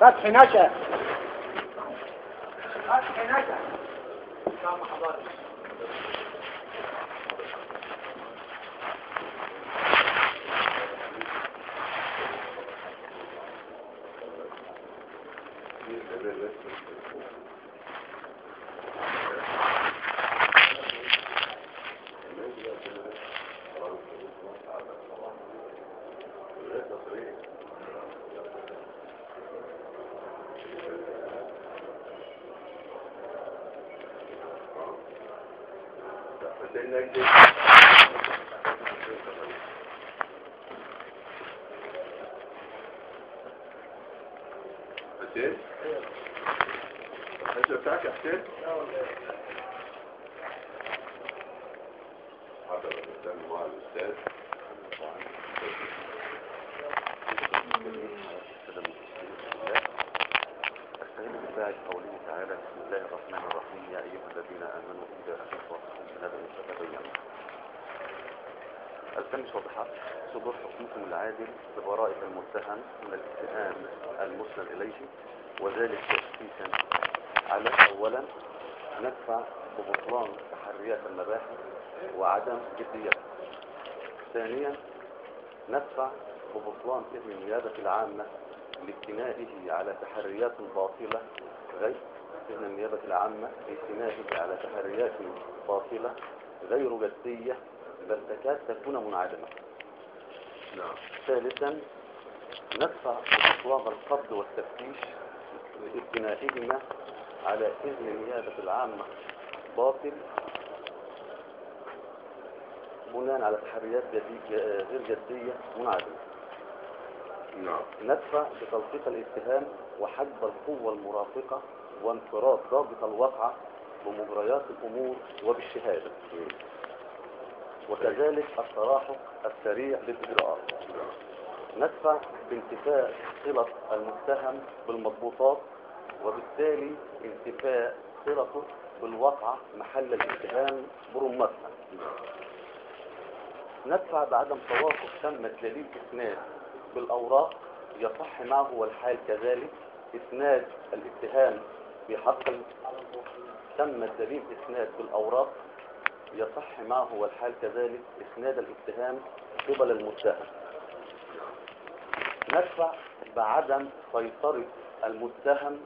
فتح نشأ. فتح نشأ. حسين الحجة بتاعك يا حسين حضر الإنسان مع الأستاذ أستعين بالله قوله تعالى بسم الله الرحمن الرحيم. يا أيها الذين آمنوا إذا أخذتم فتبينوا التمس وضحت صدور حكمكم العادل ببراءة المتهم من الاتهام المسند إليه وذلك تشخيصا على أولا ندفع ببطلان تحريات المباحث وعدم جديتها ثانيا ندفع ببطلان إذن النيابة العامة لاجتنائه على تحريات باطلة غير إذن النيابة العامة لاجتنائه على تحريات باطلة غير جدية بل تكاد تكون منعدمة. نعم. ثالثا ندفع ببطلان القبض والتفتيش لاجتنائهما على إذن النيابة العامة. باطل. بناء على تحريات غير جدية منعدمة. نعم. ندفع بتلقيق الاتهام وحجب القوة المرافقة وانفراد ضابط الواقعة بمجريات الأمور وبالشهادة. وكذلك التراحق السريع للإجراءات. ندفع بانتفاء صلة المتهم بالمضبوطات وبالتالي انتفاء صلته بالواقعة محل الاتهام برمتها. ندفع بعدم توافق تم دليل إسناد بالأوراق يصح معه والحال كذلك إسناد الاتهام بحق تم الدليل إسناد بالأوراق يصح معه والحال كذلك إسناد الاتهام قبل المتهم. ندفع بعدم سيطرة المتهم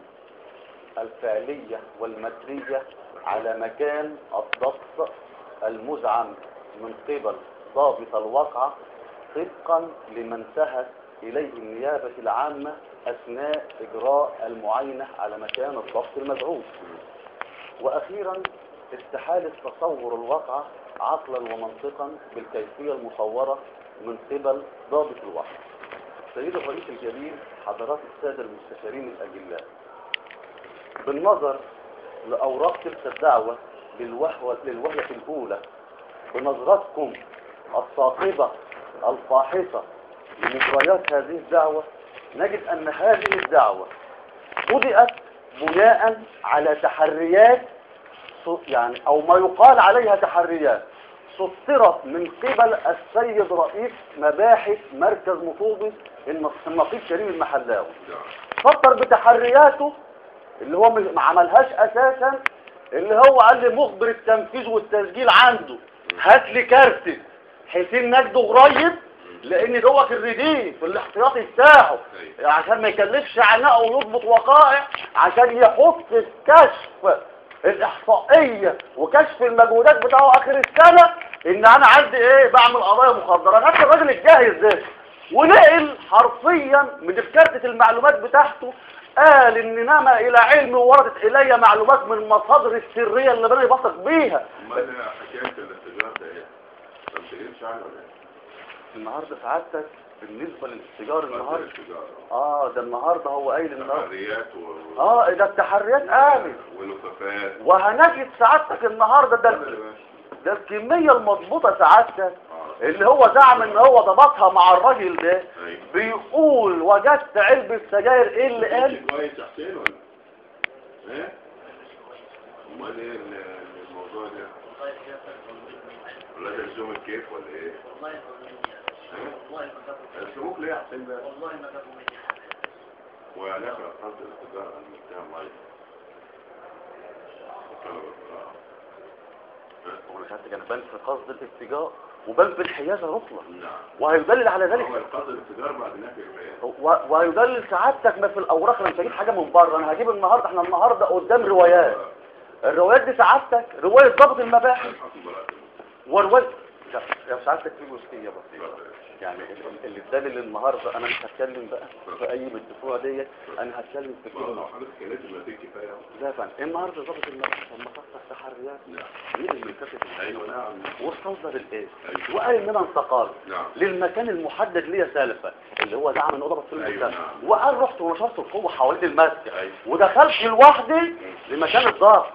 الفعلية والمادية على مكان الضبط المزعم من قبل ضابط الواقعة طبقا لما انتهت إليه النيابة العامة أثناء إجراء المعاينة على مكان الضبط المزعوم. وأخيرا استحالة تصور الواقعة عقلا ومنطقا بالكيفية المصورة من قبل ضابط الواقعة سيد الرئيس الجليل حضرات السادة المستشارين الأجلاء بالنظر لأوراق تلك الدعوة للوهوة, للوهلة الأولى بنظرتكم الصاخبة الفاحصة لمجريات هذه الدعوة نجد أن هذه الدعوة بدأت بناء على تحريات يعني أو ما يقال عليها تحريات سطرت من قبل السيد رئيس مباحث مركز مطوبي النقيب كريم المحلاوي. فطر بتحرياته اللي هو ما عملهاش أساسا اللي هو قال لي مخبر التنفيذ والتسجيل عنده. هات لي كارت. حسين نجده قريب لأن دوت الرديف الاحتياطي بتاعه أيوة. عشان ما يكلفش عناء ويضبط وقائع عشان يحط في كشف الإحصائية وكشف المجهودات بتاعه آخر السنة إن أنا عندي إيه بعمل قضايا مخدرات هات الراجل الجاهز ده ونقل حرفيا من كارتة المعلومات بتاعته قال إن نما إلى علمي ووردت إلي معلومات من المصادر السرية اللي أنا بثق بيها أمال حكايه الاستجار ده إيه؟ ما بتجيبش عنه ولا إيه؟ النهارده سعادتك بالنسبة للاستيجار النهارده. الاستجار آه ده النهارده هو قايل النهارده تحريات و آه ده التحريات قامت. ولفافات وهنجد سعادتك النهارده. ده. ده الكمية المضبوطة سعادتك آه. اللي هو زعم إن هو ضبطها مع الراجل ده. أيوه. بيقول وجدت علبه سجاير إيه اللي قال؟ كويس يا حسين ولا؟ إيه؟ أمال إيه ال- الموضوع ده؟ ولا ده لزوم الكيف ولا إيه؟ والله ما؟ والله ظلمني السلوك ليه ده؟ والله ما ظلمني وعلاقة أصحاب الاتجار المتهم أيضا طلب القراءة وأنا ساعتك أنا بنفي قصد الاتجاه وبنفي الحيازة أصلا نعم. وهيدلل على ذلك. الاتجار وهيدلل سعادتك ما في الأوراق أنا مش هجيب حاجة من بره أنا هجيب النهارده إحنا النهارده قدام روايات. الروايات دي سعادتك رواية ضبط المباحث. لا، يا سعادتك في جزئيه بسيطه. يعني ال- ال- اللي الدليل النهارده أنا مش هتكلم بقى في أي من الدفوع ديت. أنا هتكلم في كلمه كفاية. لا فندم النهارده ضابط المباحث لما فتح تحريات نعم. مين اللي كتب أيوة نعم. واستنظر الايه أيوة. وقال ان أنا انتقلت نعم. للمكان المحدد ليا سالفا اللي هو زعم ان اوضه في المكان. وقال رحت ونشرت القوة حوالين المسجد. أيوة. ودخلت لوحدي لمكان الضابط